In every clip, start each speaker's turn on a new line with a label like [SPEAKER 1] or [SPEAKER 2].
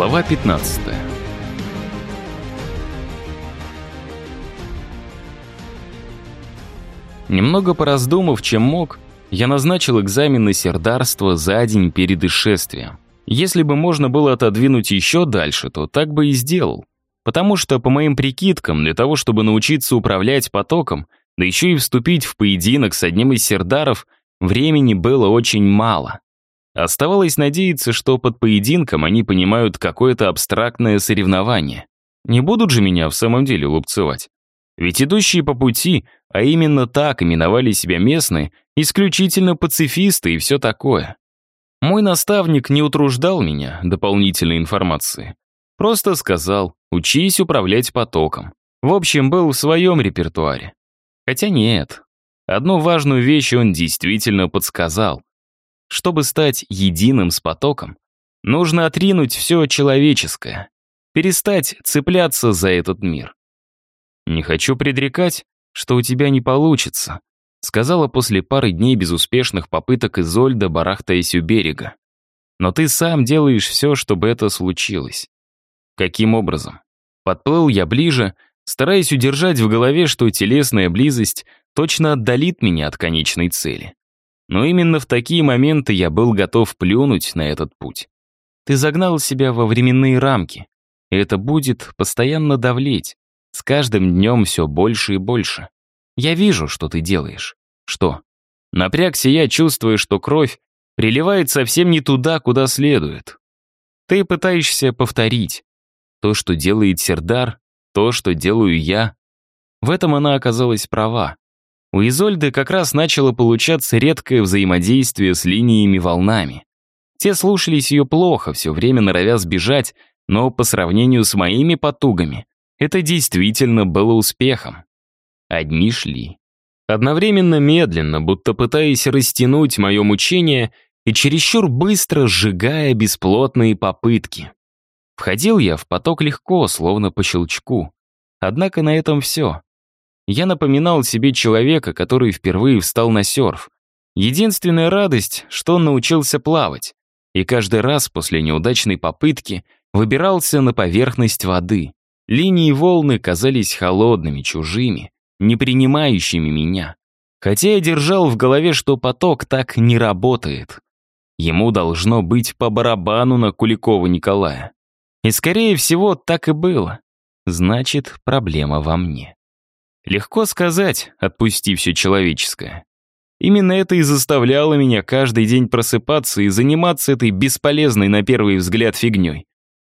[SPEAKER 1] Глава 15 Немного пораздумав, чем мог, я назначил экзамен на сердарство за день перед исшествием. Если бы можно было отодвинуть еще дальше, то так бы и сделал. Потому что, по моим прикидкам, для того, чтобы научиться управлять потоком, да еще и вступить в поединок с одним из сердаров, времени было очень мало. Оставалось надеяться, что под поединком они понимают какое-то абстрактное соревнование. Не будут же меня в самом деле лупцевать. Ведь идущие по пути, а именно так именовали себя местные, исключительно пацифисты и все такое. Мой наставник не утруждал меня дополнительной информацией. Просто сказал, учись управлять потоком. В общем, был в своем репертуаре. Хотя нет. Одну важную вещь он действительно подсказал. Чтобы стать единым с потоком, нужно отринуть все человеческое, перестать цепляться за этот мир. «Не хочу предрекать, что у тебя не получится», сказала после пары дней безуспешных попыток Изольда, барахтаясь у берега. «Но ты сам делаешь все, чтобы это случилось». «Каким образом?» Подплыл я ближе, стараясь удержать в голове, что телесная близость точно отдалит меня от конечной цели. Но именно в такие моменты я был готов плюнуть на этот путь. Ты загнал себя во временные рамки, и это будет постоянно давлеть, с каждым днем все больше и больше. Я вижу, что ты делаешь. Что? Напрягся я, чувствуя, что кровь приливает совсем не туда, куда следует. Ты пытаешься повторить. То, что делает Сердар, то, что делаю я. В этом она оказалась права. У Изольды как раз начало получаться редкое взаимодействие с линиями волнами. Те слушались ее плохо, все время норовя сбежать, но по сравнению с моими потугами это действительно было успехом. Одни шли. Одновременно медленно, будто пытаясь растянуть мое мучение и чересчур быстро сжигая бесплотные попытки. Входил я в поток легко, словно по щелчку. Однако на этом все. Я напоминал себе человека, который впервые встал на серф. Единственная радость, что он научился плавать, и каждый раз после неудачной попытки выбирался на поверхность воды. Линии волны казались холодными, чужими, не принимающими меня. Хотя я держал в голове, что поток так не работает. Ему должно быть по барабану на Куликова Николая. И, скорее всего, так и было. Значит, проблема во мне. Легко сказать, отпусти все человеческое. Именно это и заставляло меня каждый день просыпаться и заниматься этой бесполезной на первый взгляд фигней.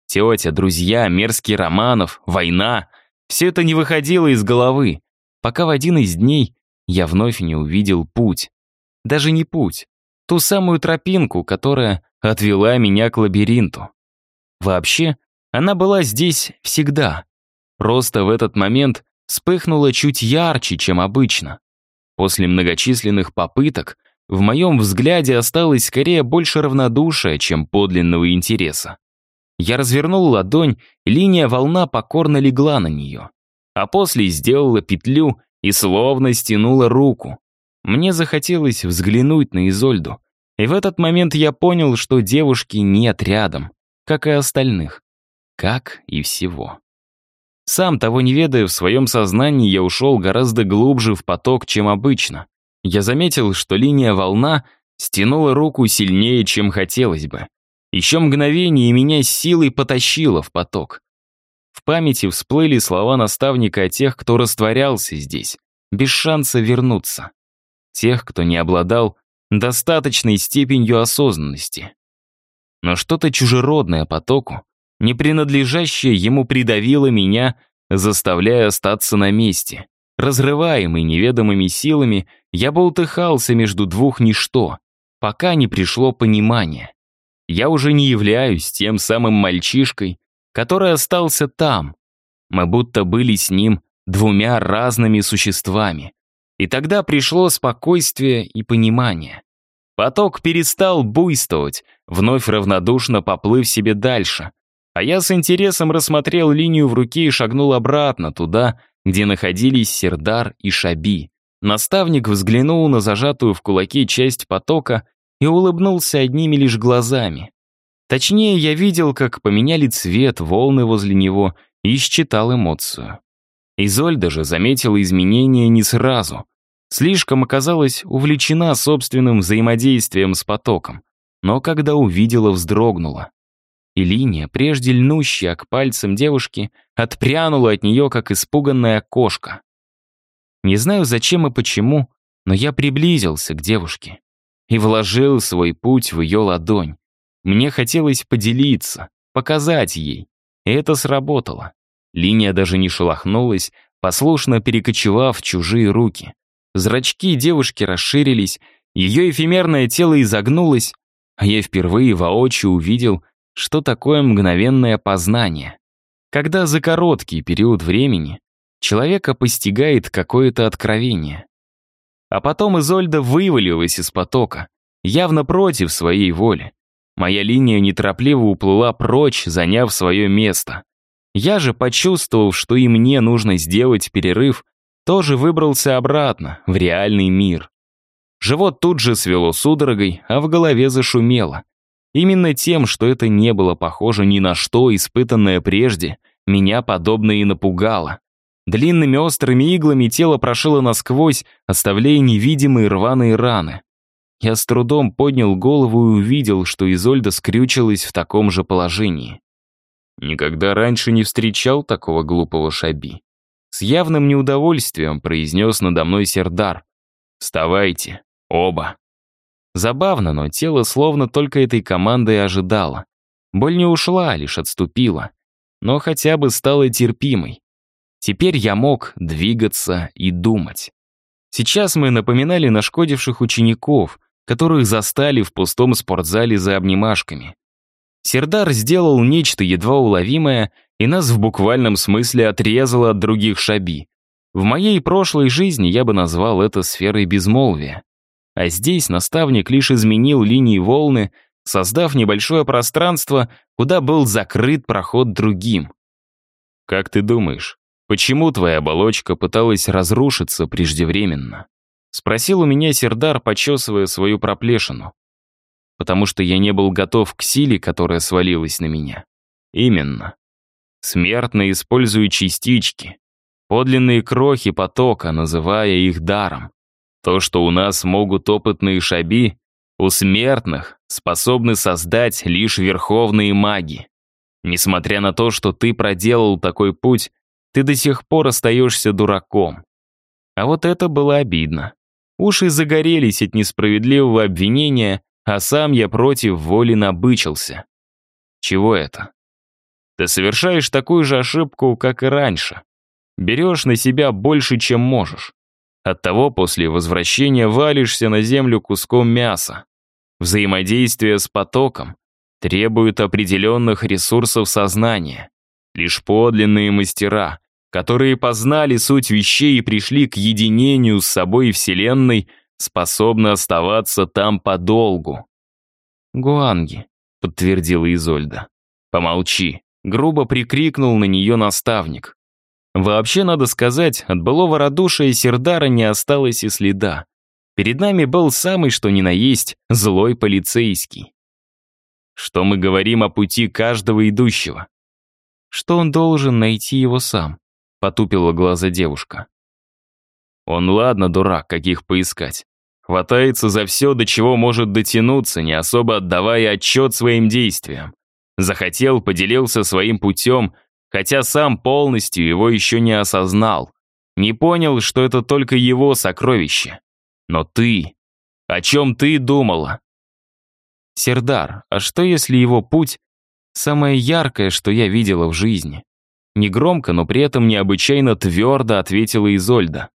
[SPEAKER 1] Тетя, друзья, мерзкий Романов, война — все это не выходило из головы, пока в один из дней я вновь не увидел путь. Даже не путь, ту самую тропинку, которая отвела меня к лабиринту. Вообще, она была здесь всегда. Просто в этот момент вспыхнула чуть ярче, чем обычно. После многочисленных попыток в моем взгляде осталось скорее больше равнодушия, чем подлинного интереса. Я развернул ладонь, линия волна покорно легла на нее. А после сделала петлю и словно стянула руку. Мне захотелось взглянуть на Изольду. И в этот момент я понял, что девушки нет рядом, как и остальных. Как и всего. Сам того не ведая, в своем сознании я ушел гораздо глубже в поток, чем обычно. Я заметил, что линия волна стянула руку сильнее, чем хотелось бы. Еще мгновение, и меня с силой потащило в поток. В памяти всплыли слова наставника о тех, кто растворялся здесь, без шанса вернуться. Тех, кто не обладал достаточной степенью осознанности. Но что-то чужеродное потоку, не принадлежащее ему придавило меня, заставляя остаться на месте. Разрываемый неведомыми силами, я болтыхался между двух ничто, пока не пришло понимание. Я уже не являюсь тем самым мальчишкой, который остался там. Мы будто были с ним двумя разными существами. И тогда пришло спокойствие и понимание. Поток перестал буйствовать, вновь равнодушно поплыв себе дальше. А я с интересом рассмотрел линию в руке и шагнул обратно, туда, где находились Сердар и Шаби. Наставник взглянул на зажатую в кулаке часть потока и улыбнулся одними лишь глазами. Точнее, я видел, как поменяли цвет волны возле него и считал эмоцию. Изольда же заметила изменения не сразу. Слишком оказалась увлечена собственным взаимодействием с потоком, но когда увидела, вздрогнула. И линия, прежде льнущая к пальцам девушки, отпрянула от нее, как испуганная кошка. Не знаю, зачем и почему, но я приблизился к девушке и вложил свой путь в ее ладонь. Мне хотелось поделиться, показать ей. И это сработало. Линия даже не шелохнулась, послушно перекочевав в чужие руки. Зрачки девушки расширились, ее эфемерное тело изогнулось, а я впервые воочию увидел, что такое мгновенное познание. Когда за короткий период времени человека постигает какое-то откровение. А потом Изольда вывалилась из потока, явно против своей воли. Моя линия неторопливо уплыла прочь, заняв свое место. Я же, почувствовав, что и мне нужно сделать перерыв, тоже выбрался обратно, в реальный мир. Живот тут же свело судорогой, а в голове зашумело. Именно тем, что это не было похоже ни на что, испытанное прежде, меня подобно и напугало. Длинными острыми иглами тело прошило насквозь, оставляя невидимые рваные раны. Я с трудом поднял голову и увидел, что Изольда скрючилась в таком же положении. Никогда раньше не встречал такого глупого шаби. С явным неудовольствием произнес надо мной Сердар. «Вставайте, оба». Забавно, но тело словно только этой команды и ожидало. Боль не ушла, лишь отступила. Но хотя бы стала терпимой. Теперь я мог двигаться и думать. Сейчас мы напоминали нашкодивших учеников, которых застали в пустом спортзале за обнимашками. Сердар сделал нечто едва уловимое, и нас в буквальном смысле отрезало от других шаби. В моей прошлой жизни я бы назвал это сферой безмолвия. А здесь наставник лишь изменил линии волны, создав небольшое пространство, куда был закрыт проход другим. Как ты думаешь, почему твоя оболочка пыталась разрушиться преждевременно? Спросил у меня Сердар, почесывая свою проплешину. Потому что я не был готов к силе, которая свалилась на меня. Именно. Смертно использую частички, подлинные крохи потока, называя их даром. То, что у нас могут опытные шаби, у смертных способны создать лишь верховные маги. Несмотря на то, что ты проделал такой путь, ты до сих пор остаешься дураком. А вот это было обидно. Уши загорелись от несправедливого обвинения, а сам я против воли набычился. Чего это? Ты совершаешь такую же ошибку, как и раньше. Берешь на себя больше, чем можешь. Оттого после возвращения валишься на землю куском мяса. Взаимодействие с потоком требует определенных ресурсов сознания. Лишь подлинные мастера которые познали суть вещей и пришли к единению с собой и Вселенной, способны оставаться там подолгу. «Гуанги», — подтвердила Изольда. «Помолчи», — грубо прикрикнул на нее наставник. Вообще, надо сказать, от былого радушия Сердара не осталось и следа. Перед нами был самый что ни на есть злой полицейский. Что мы говорим о пути каждого идущего? Что он должен найти его сам потупила глаза девушка. Он ладно, дурак, каких поискать. Хватается за все, до чего может дотянуться, не особо отдавая отчет своим действиям. Захотел, поделился своим путем, хотя сам полностью его еще не осознал. Не понял, что это только его сокровище. Но ты... О чем ты думала? Сердар, а что если его путь — самое яркое, что я видела в жизни? Негромко, но при этом необычайно твердо ответила Изольда.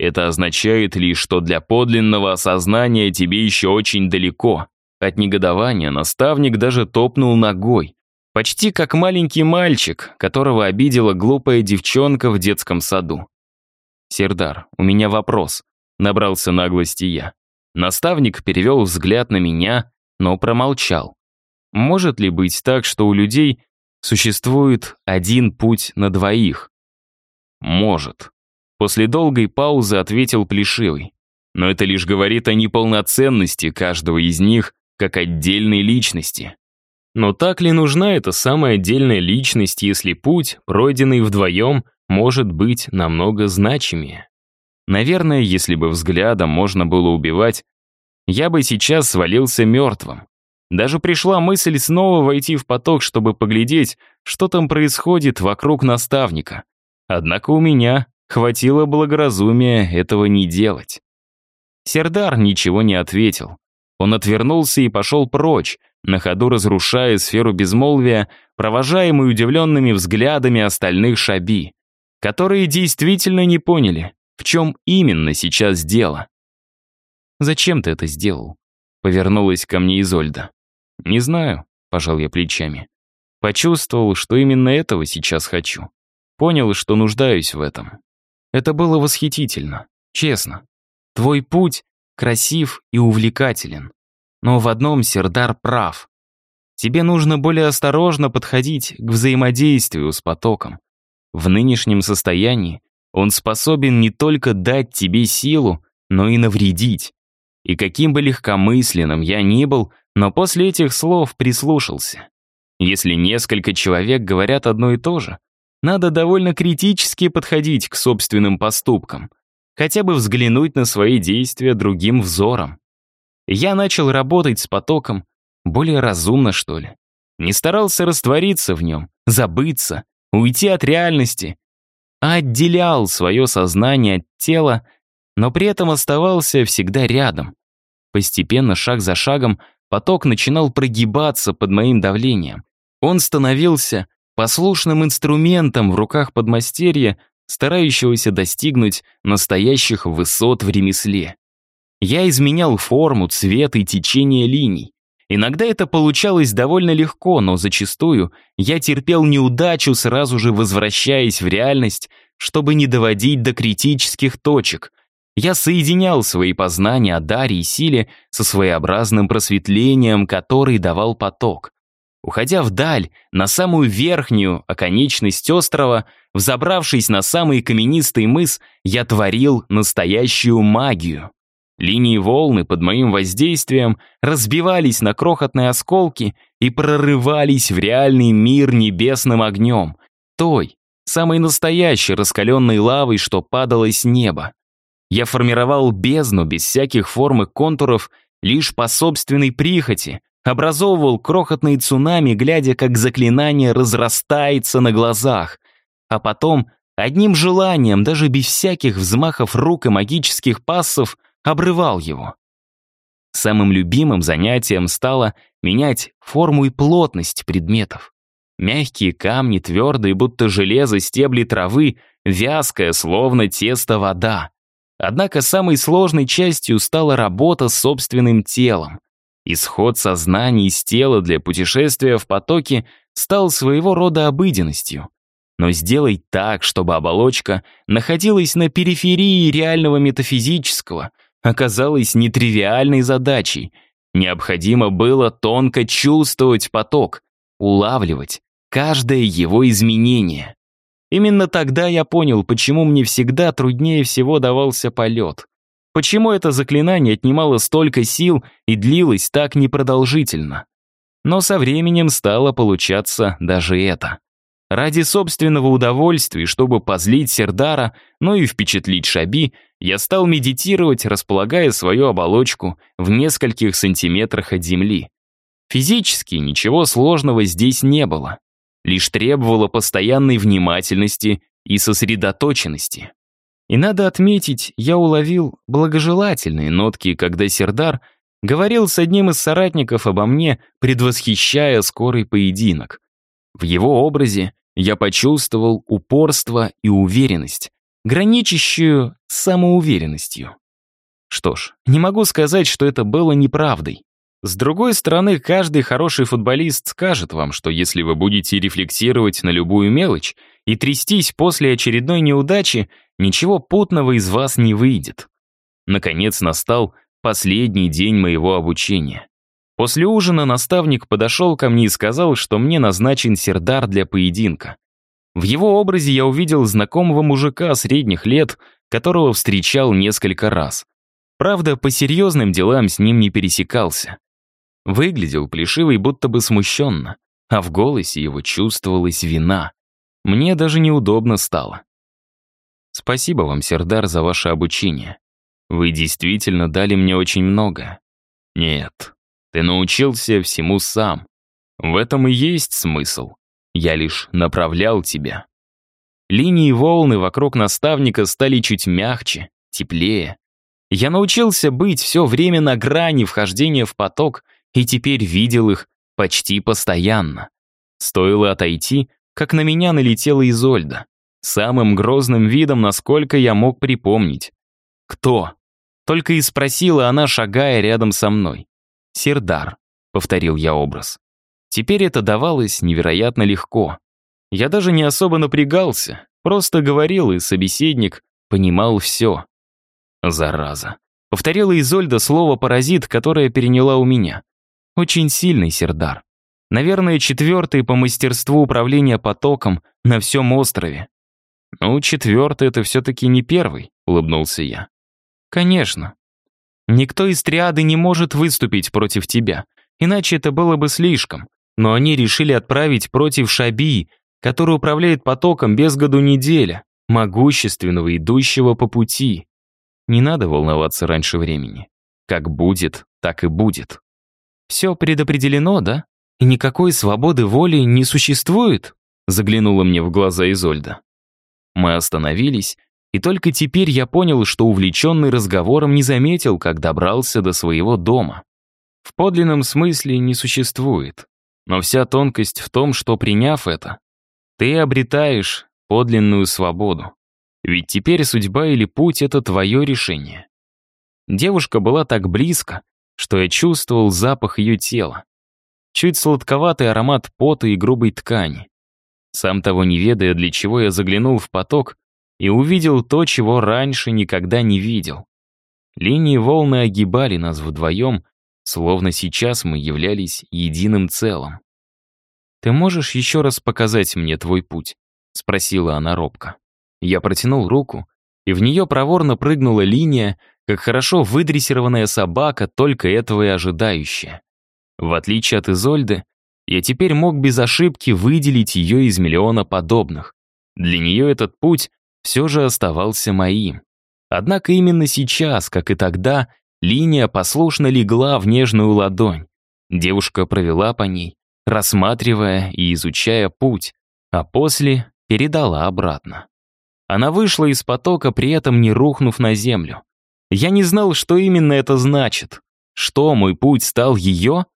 [SPEAKER 1] Это означает лишь, что для подлинного осознания тебе еще очень далеко. От негодования наставник даже топнул ногой. Почти как маленький мальчик, которого обидела глупая девчонка в детском саду. «Сердар, у меня вопрос», — набрался наглости я. Наставник перевел взгляд на меня, но промолчал. Может ли быть так, что у людей Существует один путь на двоих. Может. После долгой паузы ответил Плешивый. Но это лишь говорит о неполноценности каждого из них как отдельной личности. Но так ли нужна эта самая отдельная личность, если путь, пройденный вдвоем, может быть намного значимее? Наверное, если бы взглядом можно было убивать, я бы сейчас свалился мертвым. Даже пришла мысль снова войти в поток, чтобы поглядеть, что там происходит вокруг наставника. Однако у меня хватило благоразумия этого не делать. Сердар ничего не ответил. Он отвернулся и пошел прочь, на ходу разрушая сферу безмолвия, провожаемый удивленными взглядами остальных шаби, которые действительно не поняли, в чем именно сейчас дело. «Зачем ты это сделал?» — повернулась ко мне Изольда. «Не знаю», — пожал я плечами. Почувствовал, что именно этого сейчас хочу. Понял, что нуждаюсь в этом. Это было восхитительно, честно. Твой путь красив и увлекателен. Но в одном Сердар прав. Тебе нужно более осторожно подходить к взаимодействию с потоком. В нынешнем состоянии он способен не только дать тебе силу, но и навредить. И каким бы легкомысленным я ни был, но после этих слов прислушался. Если несколько человек говорят одно и то же, надо довольно критически подходить к собственным поступкам, хотя бы взглянуть на свои действия другим взором. Я начал работать с потоком более разумно, что ли. Не старался раствориться в нем, забыться, уйти от реальности, а отделял свое сознание от тела, но при этом оставался всегда рядом. Постепенно, шаг за шагом, поток начинал прогибаться под моим давлением. Он становился послушным инструментом в руках подмастерья, старающегося достигнуть настоящих высот в ремесле. Я изменял форму, цвет и течение линий. Иногда это получалось довольно легко, но зачастую я терпел неудачу, сразу же возвращаясь в реальность, чтобы не доводить до критических точек. Я соединял свои познания о даре и силе со своеобразным просветлением, который давал поток. Уходя вдаль, на самую верхнюю оконечность острова, взобравшись на самый каменистый мыс, я творил настоящую магию. Линии волны под моим воздействием разбивались на крохотные осколки и прорывались в реальный мир небесным огнем, той, самой настоящей раскаленной лавой, что падала с неба. Я формировал бездну без всяких форм и контуров, лишь по собственной прихоти, образовывал крохотные цунами, глядя, как заклинание разрастается на глазах, а потом одним желанием, даже без всяких взмахов рук и магических пассов, обрывал его. Самым любимым занятием стало менять форму и плотность предметов. Мягкие камни, твердые, будто железо, стебли травы, вязкая, словно тесто вода. Однако самой сложной частью стала работа с собственным телом. Исход сознания из тела для путешествия в потоке стал своего рода обыденностью. Но сделай так, чтобы оболочка находилась на периферии реального метафизического, оказалось нетривиальной задачей. Необходимо было тонко чувствовать поток, улавливать каждое его изменение. Именно тогда я понял, почему мне всегда труднее всего давался полет. Почему это заклинание отнимало столько сил и длилось так непродолжительно? Но со временем стало получаться даже это. Ради собственного удовольствия, чтобы позлить Сердара, но и впечатлить Шаби, я стал медитировать, располагая свою оболочку в нескольких сантиметрах от земли. Физически ничего сложного здесь не было. Лишь требовало постоянной внимательности и сосредоточенности. И надо отметить, я уловил благожелательные нотки, когда Сердар говорил с одним из соратников обо мне, предвосхищая скорый поединок. В его образе я почувствовал упорство и уверенность, граничащую самоуверенностью. Что ж, не могу сказать, что это было неправдой. С другой стороны, каждый хороший футболист скажет вам, что если вы будете рефлексировать на любую мелочь и трястись после очередной неудачи, ничего путного из вас не выйдет. Наконец настал последний день моего обучения. После ужина наставник подошел ко мне и сказал, что мне назначен сердар для поединка. В его образе я увидел знакомого мужика средних лет, которого встречал несколько раз. Правда, по серьезным делам с ним не пересекался. Выглядел плешивый, будто бы смущенно, а в голосе его чувствовалась вина. Мне даже неудобно стало. Спасибо вам, Сердар, за ваше обучение. Вы действительно дали мне очень много. Нет, ты научился всему сам. В этом и есть смысл. Я лишь направлял тебя. Линии волны вокруг наставника стали чуть мягче, теплее. Я научился быть все время на грани вхождения в поток и теперь видел их почти постоянно. Стоило отойти, как на меня налетела Изольда. Самым грозным видом, насколько я мог припомнить. «Кто?» Только и спросила она, шагая рядом со мной. «Сердар», — повторил я образ. Теперь это давалось невероятно легко. Я даже не особо напрягался, просто говорил, и собеседник понимал все. «Зараза», — повторила Изольда слово «паразит», которое переняла у меня. Очень сильный Сердар. Наверное, четвертый по мастерству управления потоком на всем острове. «Ну, четвертый — это все-таки не первый», — улыбнулся я. «Конечно. Никто из триады не может выступить против тебя, иначе это было бы слишком. Но они решили отправить против Шаби, который управляет потоком без году неделя, могущественного, идущего по пути. Не надо волноваться раньше времени. Как будет, так и будет. Все предопределено, да? И никакой свободы воли не существует? Заглянула мне в глаза Изольда. Мы остановились, и только теперь я понял, что увлеченный разговором не заметил, как добрался до своего дома. В подлинном смысле не существует. Но вся тонкость в том, что приняв это, ты обретаешь подлинную свободу. Ведь теперь судьба или путь — это твое решение. Девушка была так близко, что я чувствовал запах ее тела. Чуть сладковатый аромат пота и грубой ткани. Сам того не ведая, для чего я заглянул в поток и увидел то, чего раньше никогда не видел. Линии волны огибали нас вдвоем, словно сейчас мы являлись единым целым. «Ты можешь еще раз показать мне твой путь?» — спросила она робко. Я протянул руку, и в нее проворно прыгнула линия, как хорошо выдрессированная собака, только этого и ожидающая. В отличие от Изольды, я теперь мог без ошибки выделить ее из миллиона подобных. Для нее этот путь все же оставался моим. Однако именно сейчас, как и тогда, линия послушно легла в нежную ладонь. Девушка провела по ней, рассматривая и изучая путь, а после передала обратно. Она вышла из потока, при этом не рухнув на землю. Я не знал, что именно это значит. Что мой путь стал ее?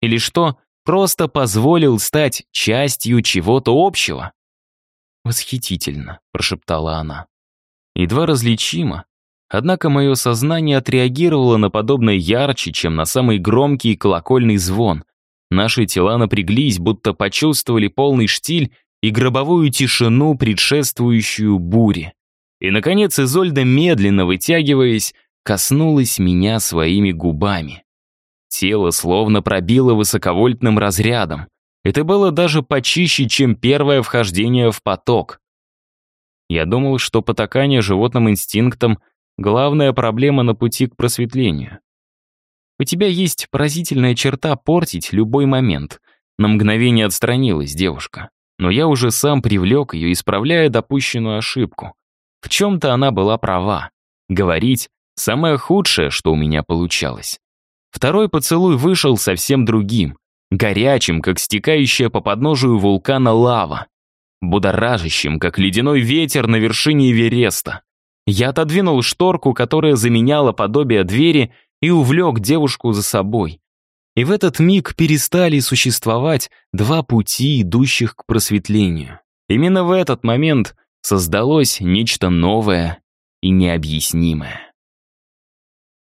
[SPEAKER 1] Или что просто позволил стать частью чего-то общего. «Восхитительно», — прошептала она. Едва различимо, однако мое сознание отреагировало на подобное ярче, чем на самый громкий колокольный звон. Наши тела напряглись, будто почувствовали полный штиль и гробовую тишину, предшествующую буре. И, наконец, Изольда, медленно вытягиваясь, коснулась меня своими губами. Тело словно пробило высоковольтным разрядом. Это было даже почище, чем первое вхождение в поток. Я думал, что потакание животным инстинктам — главная проблема на пути к просветлению. У тебя есть поразительная черта портить любой момент. На мгновение отстранилась девушка. Но я уже сам привлек ее, исправляя допущенную ошибку. В чем-то она была права. Говорить — самое худшее, что у меня получалось. Второй поцелуй вышел совсем другим, горячим, как стекающая по подножию вулкана лава, будоражащим, как ледяной ветер на вершине Эвереста. Я отодвинул шторку, которая заменяла подобие двери, и увлек девушку за собой. И в этот миг перестали существовать два пути, идущих к просветлению. Именно в этот момент создалось нечто новое и необъяснимое.